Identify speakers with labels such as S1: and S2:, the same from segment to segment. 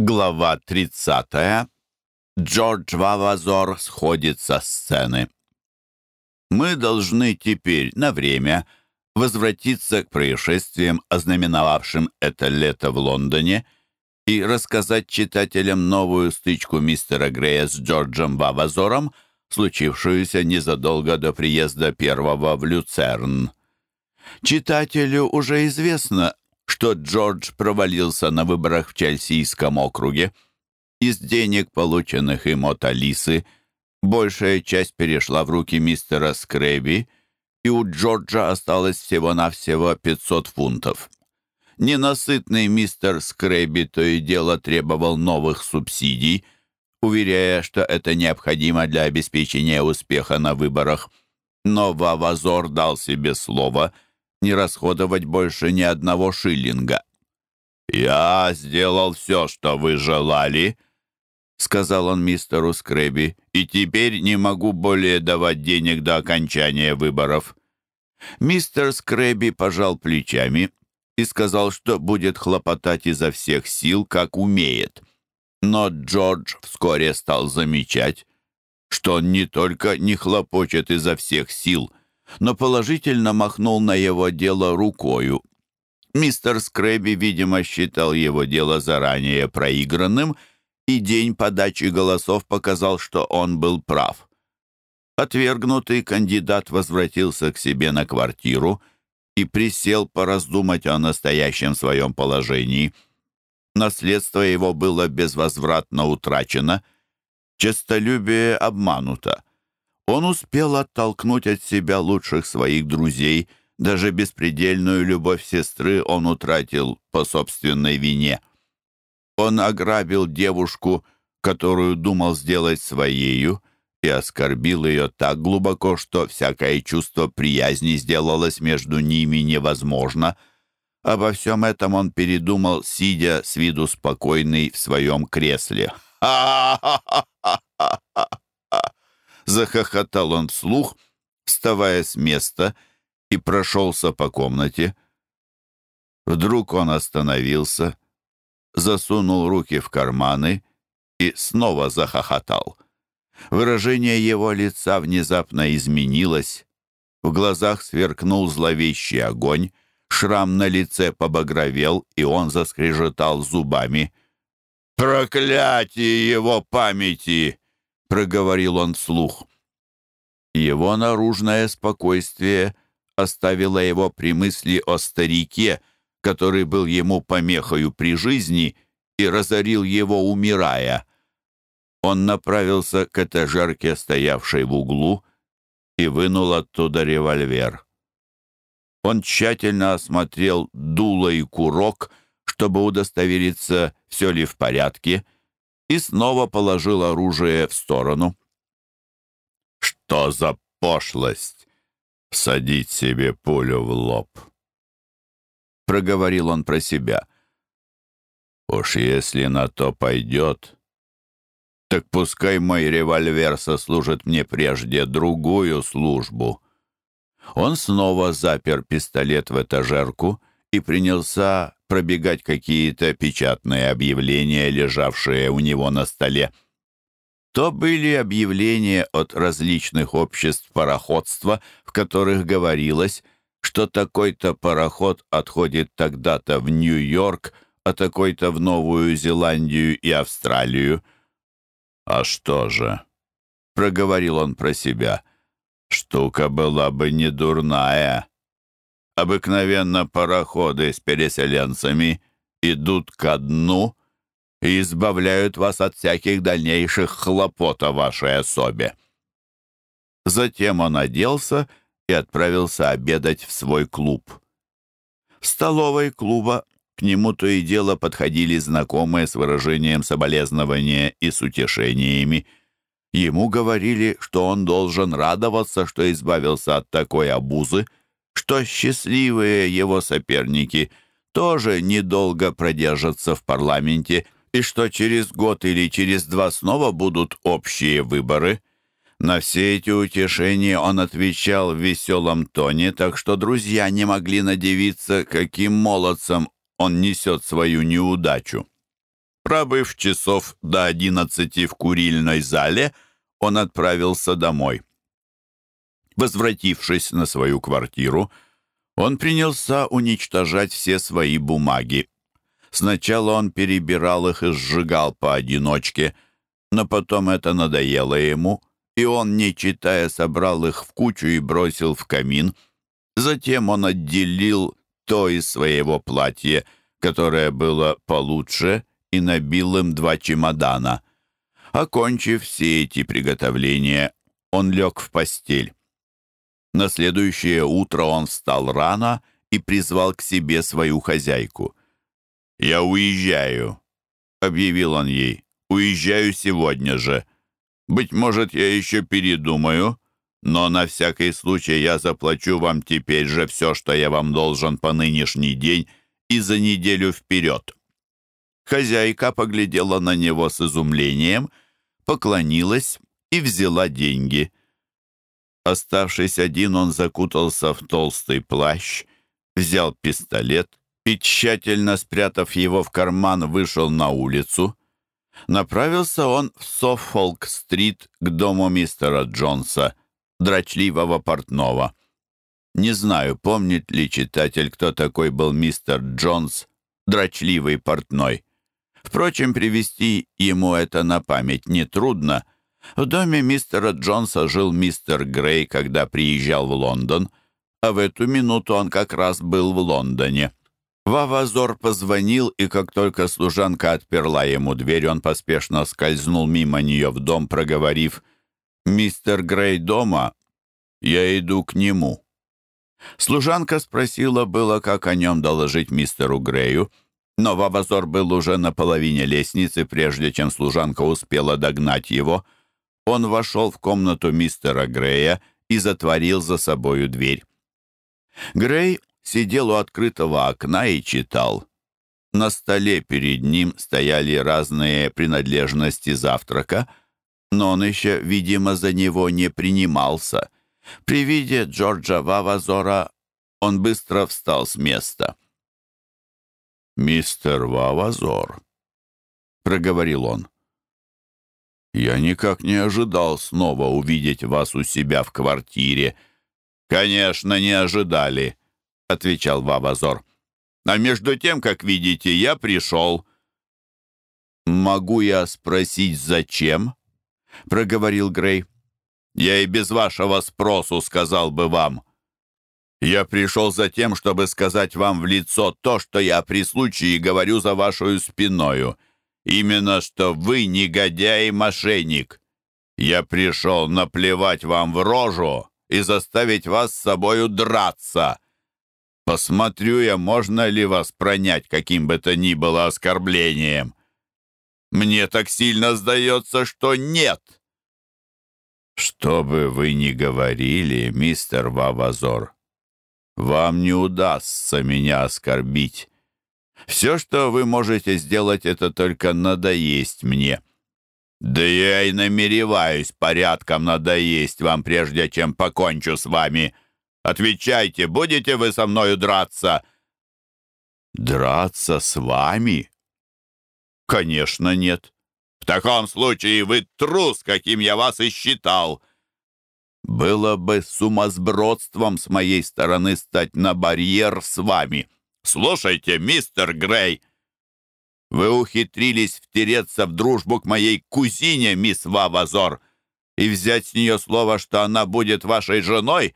S1: Глава 30. Джордж Вавазор сходит со сцены. Мы должны теперь на время возвратиться к происшествиям, ознаменовавшим это лето в Лондоне, и рассказать читателям новую стычку мистера Грея с Джорджем Вавазором, случившуюся незадолго до приезда первого в Люцерн. Читателю уже известно, что Джордж провалился на выборах в Чельсийском округе. Из денег, полученных им от Алисы, большая часть перешла в руки мистера Скрэби, и у Джорджа осталось всего-навсего 500 фунтов. Ненасытный мистер Скрэби то и дело требовал новых субсидий, уверяя, что это необходимо для обеспечения успеха на выборах. Но Вавазор дал себе слово – не расходовать больше ни одного шиллинга. «Я сделал все, что вы желали», — сказал он мистеру Скрэби, «и теперь не могу более давать денег до окончания выборов». Мистер Скрэби пожал плечами и сказал, что будет хлопотать изо всех сил, как умеет. Но Джордж вскоре стал замечать, что он не только не хлопочет изо всех сил, но положительно махнул на его дело рукою. Мистер Скрэби, видимо, считал его дело заранее проигранным, и день подачи голосов показал, что он был прав. Отвергнутый кандидат возвратился к себе на квартиру и присел пораздумать о настоящем своем положении. Наследство его было безвозвратно утрачено, честолюбие обмануто — Он успел оттолкнуть от себя лучших своих друзей, даже беспредельную любовь сестры он утратил по собственной вине. Он ограбил девушку, которую думал сделать своею, и оскорбил ее так глубоко, что всякое чувство приязни сделалось между ними невозможно. Обо всем этом он передумал, сидя с виду спокойный в своем кресле. «Ха-ха-ха-ха-ха!» захохотал он вслух, вставая с места и прошелся по комнате. Вдруг он остановился, засунул руки в карманы и снова захохотал. Выражение его лица внезапно изменилось. В глазах сверкнул зловещий огонь, шрам на лице побагровел, и он заскрежетал зубами. «Проклятие его памяти!» — проговорил он вслух. Его наружное спокойствие оставило его при мысли о старике, который был ему помехою при жизни и разорил его, умирая. Он направился к этажерке, стоявшей в углу, и вынул оттуда револьвер. Он тщательно осмотрел дуло и курок, чтобы удостовериться, все ли в порядке — и снова положил оружие в сторону. «Что за пошлость? Садить себе пулю в лоб!» Проговорил он про себя. «Уж если на то пойдет, так пускай мой револьвер сослужит мне прежде другую службу». Он снова запер пистолет в этажерку и принялся пробегать какие-то печатные объявления, лежавшие у него на столе. То были объявления от различных обществ пароходства, в которых говорилось, что такой-то пароход отходит тогда-то в Нью-Йорк, а такой-то в Новую Зеландию и Австралию. «А что же?» — проговорил он про себя. «Штука была бы не дурная, обыкновенно пароходы с переселенцами идут ко дну и избавляют вас от всяких дальнейших хлопот о вашей особе». Затем он оделся и отправился обедать в свой клуб. В столовой клуба к нему то и дело подходили знакомые с выражением соболезнования и с утешениями. Ему говорили, что он должен радоваться, что избавился от такой обузы — что счастливые его соперники тоже недолго продержатся в парламенте и что через год или через два снова будут общие выборы. На все эти утешения он отвечал в веселом тоне, так что друзья не могли надевиться, каким молодцем он несет свою неудачу. Пробыв часов до одиннадцати в курильной зале, он отправился домой возвратившись на свою квартиру, он принялся уничтожать все свои бумаги. Сначала он перебирал их и сжигал поодиночке, но потом это надоело ему, и он, не читая, собрал их в кучу и бросил в камин. Затем он отделил то из своего платья, которое было получше, и набил им два чемодана. Окончив все эти приготовления, он лег в постель. На следующее утро он встал рано и призвал к себе свою хозяйку. «Я уезжаю», — объявил он ей. «Уезжаю сегодня же. Быть может, я еще передумаю, но на всякий случай я заплачу вам теперь же все, что я вам должен по нынешний день и за неделю вперед». Хозяйка поглядела на него с изумлением, поклонилась и взяла деньги — Оставшись один, он закутался в толстый плащ, взял пистолет и, тщательно спрятав его в карман, вышел на улицу. Направился он в Соффолк-стрит к дому мистера Джонса, дрочливого портного. Не знаю, помнит ли читатель, кто такой был мистер Джонс, дрочливый портной. Впрочем, привести ему это на память нетрудно — в Доме мистера Джонса жил мистер Грей, когда приезжал в Лондон, а в эту минуту он как раз был в Лондоне. Вавазор позвонил, и как только служанка отперла ему дверь, он поспешно скользнул мимо нее в дом, проговорив «Мистер Грей дома? Я иду к нему». Служанка спросила было, как о нем доложить мистеру Грею, но Вавазор был уже на половине лестницы, прежде чем служанка успела догнать его — он вошел в комнату мистера Грея и затворил за собою дверь. Грей сидел у открытого окна и читал. На столе перед ним стояли разные принадлежности завтрака, но он еще, видимо, за него не принимался. При виде Джорджа Вавазора он быстро встал с места. «Мистер Вавазор», — проговорил он, — «я никак не ожидал снова увидеть вас у себя в квартире». «Конечно, не ожидали», — отвечал Вавазор. «А между тем, как видите, я пришел». «Могу я спросить, зачем?» — проговорил Грей. «Я и без вашего спросу сказал бы вам. Я пришел за тем, чтобы сказать вам в лицо то, что я при Именно что вы негодяй и мошенник. Я пришел наплевать вам в рожу и заставить вас с собою драться. Посмотрю я, можно ли вас пронять каким бы то ни было оскорблением. Мне так сильно сдается, что нет. Что бы вы ни говорили, мистер Вавазор, вам не удастся меня оскорбить. Все, что вы можете сделать, это только надоесть мне. Да я и намереваюсь порядком надоесть вам, прежде чем покончу с вами. Отвечайте, будете вы со мною драться?» «Драться с вами?» «Конечно нет. В таком случае вы трус, каким я вас и считал». «Было бы сумасбродством с моей стороны стать на барьер с вами». «Слушайте, мистер Грей!» «Вы ухитрились втереться в дружбу к моей кузине, мисс Вавазор, и взять с нее слово, что она будет вашей женой?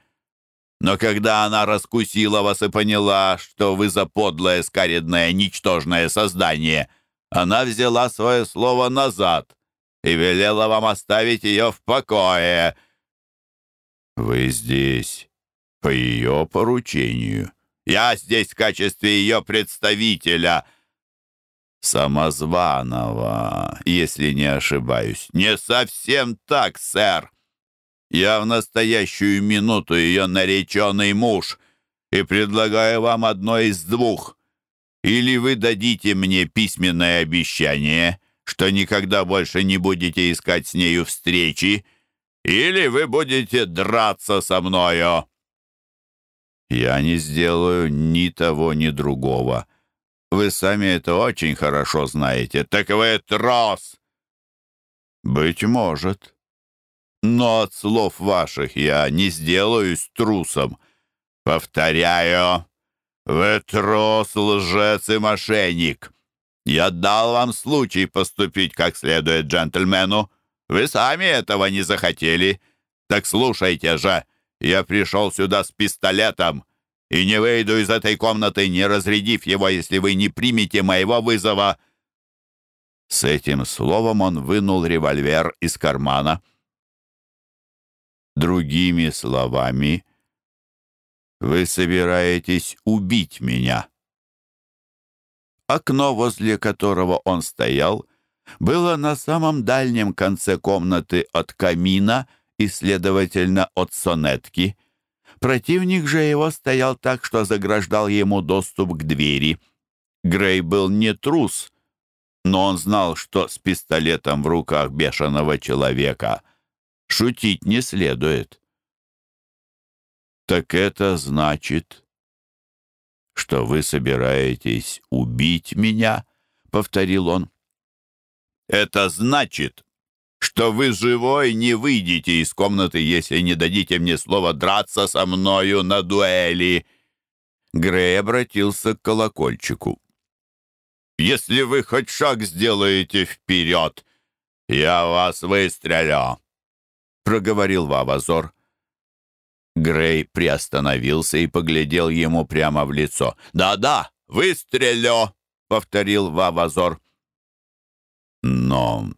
S1: Но когда она раскусила вас и поняла, что вы за заподлое, скаредное, ничтожное создание, она взяла свое слово назад и велела вам оставить ее в покое». «Вы здесь по ее поручению?» Я здесь в качестве ее представителя. Самозванова, если не ошибаюсь. Не совсем так, сэр. Я в настоящую минуту ее нареченный муж и предлагаю вам одно из двух. Или вы дадите мне письменное обещание, что никогда больше не будете искать с нею встречи, или вы будете драться со мною». Я не сделаю ни того, ни другого. Вы сами это очень хорошо знаете. Так вы трос!» «Быть может. Но от слов ваших я не сделаюсь трусом. Повторяю, вы трос, лжец и мошенник. Я дал вам случай поступить как следует джентльмену. Вы сами этого не захотели. Так слушайте же!» Я пришел сюда с пистолетом и не выйду из этой комнаты, не разрядив его, если вы не примете моего вызова». С этим словом он вынул револьвер из кармана. «Другими словами, вы собираетесь убить меня». Окно, возле которого он стоял, было на самом дальнем конце комнаты от камина — и, следовательно, от сонетки. Противник же его стоял так, что заграждал ему доступ к двери. Грей был не трус, но он знал, что с пистолетом в руках бешеного человека шутить не следует. «Так это значит, что вы собираетесь убить меня?» — повторил он. «Это значит, что вы живой не выйдете из комнаты, если не дадите мне слова драться со мною на дуэли». Грей обратился к колокольчику. «Если вы хоть шаг сделаете вперед, я вас выстрелю», — проговорил Вавазор. Грей приостановился и поглядел ему прямо в лицо. «Да-да, выстрелю», — повторил Вавазор. «Но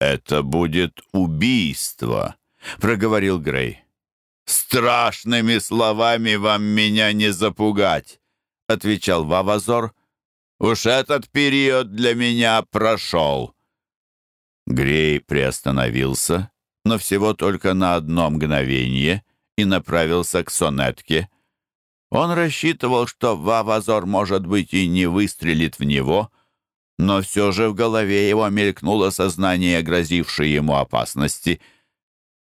S1: «Это будет убийство», — проговорил Грей. «Страшными словами вам меня не запугать», — отвечал Вавазор. «Уж этот период для меня прошел». Грей приостановился, но всего только на одно мгновение и направился к сонетке. Он рассчитывал, что Вавазор, может быть, и не выстрелит в него, но все же в голове его мелькнуло сознание, грозившее ему опасности.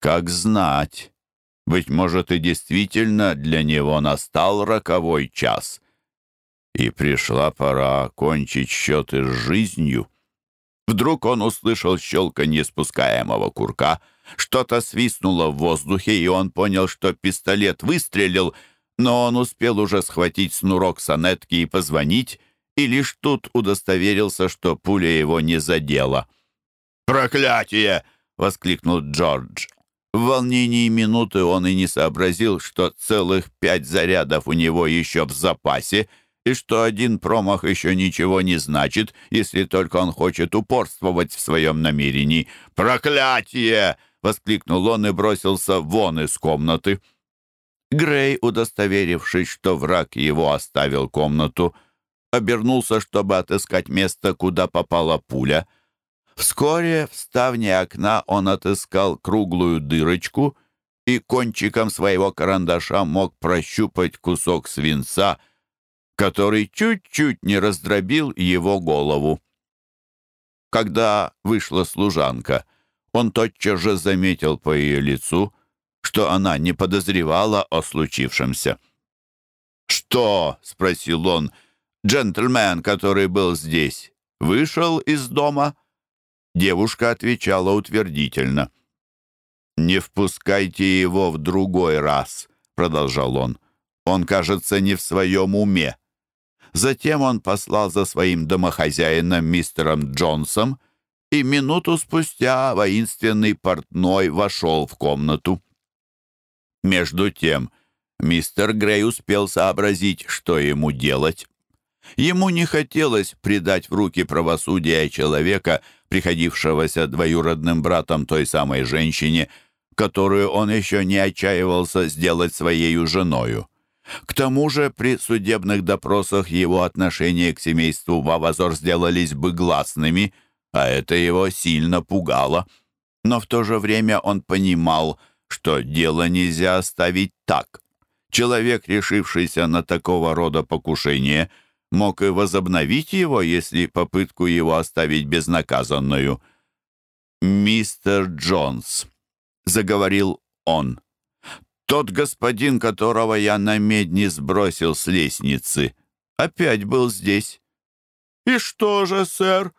S1: Как знать, быть может, и действительно для него настал роковой час, и пришла пора кончить счеты с жизнью. Вдруг он услышал щелканье спускаемого курка, что-то свистнуло в воздухе, и он понял, что пистолет выстрелил, но он успел уже схватить снурок сонетки и позвонить — и лишь тут удостоверился, что пуля его не задела. «Проклятие!» — воскликнул Джордж. В волнении минуты он и не сообразил, что целых пять зарядов у него еще в запасе, и что один промах еще ничего не значит, если только он хочет упорствовать в своем намерении. «Проклятие!» — воскликнул он и бросился вон из комнаты. Грей, удостоверившись, что враг его оставил комнату, — обернулся, чтобы отыскать место, куда попала пуля. Вскоре в ставне окна он отыскал круглую дырочку и кончиком своего карандаша мог прощупать кусок свинца, который чуть-чуть не раздробил его голову. Когда вышла служанка, он тотчас же заметил по ее лицу, что она не подозревала о случившемся. «Что?» — спросил он — «Джентльмен, который был здесь, вышел из дома?» Девушка отвечала утвердительно. «Не впускайте его в другой раз», — продолжал он. «Он, кажется, не в своем уме». Затем он послал за своим домохозяином мистером Джонсом и минуту спустя воинственный портной вошел в комнату. Между тем мистер Грей успел сообразить, что ему делать. Ему не хотелось предать в руки правосудия человека, приходившегося двоюродным братом той самой женщине, которую он еще не отчаивался сделать своей женою. К тому же при судебных допросах его отношения к семейству Вавазор сделались бы гласными, а это его сильно пугало. Но в то же время он понимал, что дело нельзя оставить так. Человек, решившийся на такого рода покушение – мог и возобновить его, если попытку его оставить безнаказанную. «Мистер Джонс», — заговорил он, — «тот господин, которого я на медне сбросил с лестницы, опять был здесь». «И что же, сэр?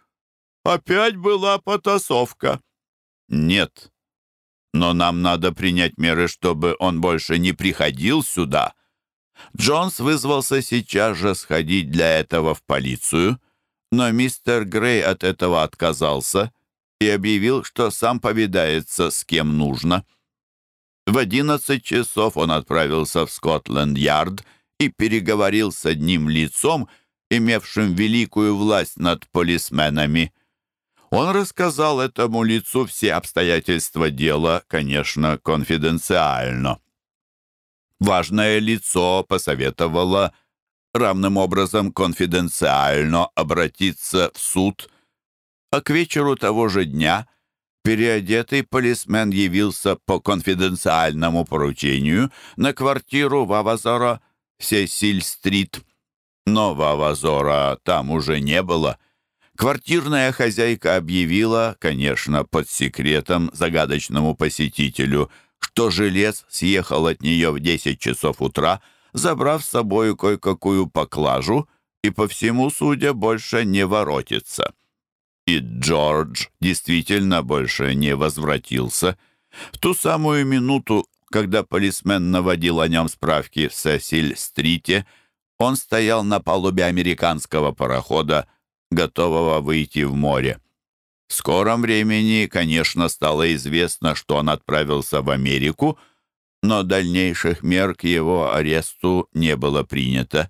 S1: Опять была потасовка?» «Нет, но нам надо принять меры, чтобы он больше не приходил сюда». Джонс вызвался сейчас же сходить для этого в полицию, но мистер Грей от этого отказался и объявил, что сам повидается с кем нужно. В одиннадцать часов он отправился в скотленд ярд и переговорил с одним лицом, имевшим великую власть над полисменами. Он рассказал этому лицу все обстоятельства дела, конечно, конфиденциально. Важное лицо посоветовало равным образом конфиденциально обратиться в суд, а к вечеру того же дня переодетый полисмен явился по конфиденциальному поручению на квартиру Вавазора Сесиль-стрит. Но Вавазора там уже не было. Квартирная хозяйка объявила, конечно, под секретом загадочному посетителю – что желез съехал от нее в 10 часов утра, забрав с собою кое-какую поклажу и, по всему судя, больше не воротится. И Джордж действительно больше не возвратился. В ту самую минуту, когда полисмен наводил о нем справки в Сесиль-стрите, он стоял на палубе американского парохода, готового выйти в море. В Скором времени, конечно, стало известно, что он отправился в Америку, но дальнейших мер к его аресту не было принято.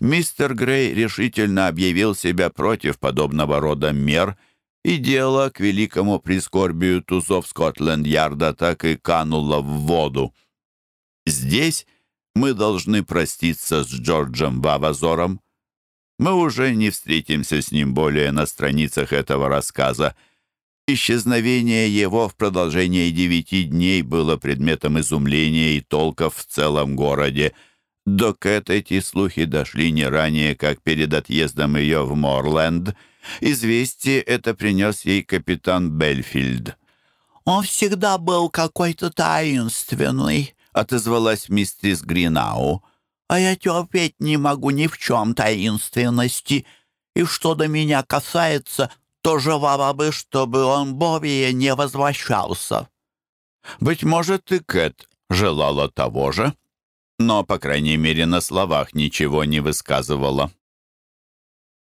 S1: Мистер Грей решительно объявил себя против подобного рода мер, и дело к великому прискорбию тузов Скотленд-Ярда так и кануло в воду. Здесь мы должны проститься с Джорджем Вавазором мы уже не встретимся с ним более на страницах этого рассказа. Исчезновение его в продолжении девяти дней было предметом изумления и толков в целом городе. До Кэт эти слухи дошли не ранее, как перед отъездом ее в Морленд. Известие это принес ей капитан Бельфильд.
S2: «Он всегда был какой-то таинственный», — отозвалась мистерис Гринау.«А я терпеть не могу ни в чем таинственности. И что до меня касается, то желала бы, чтобы он более не возвращался».
S1: Быть может, и Кэт желала того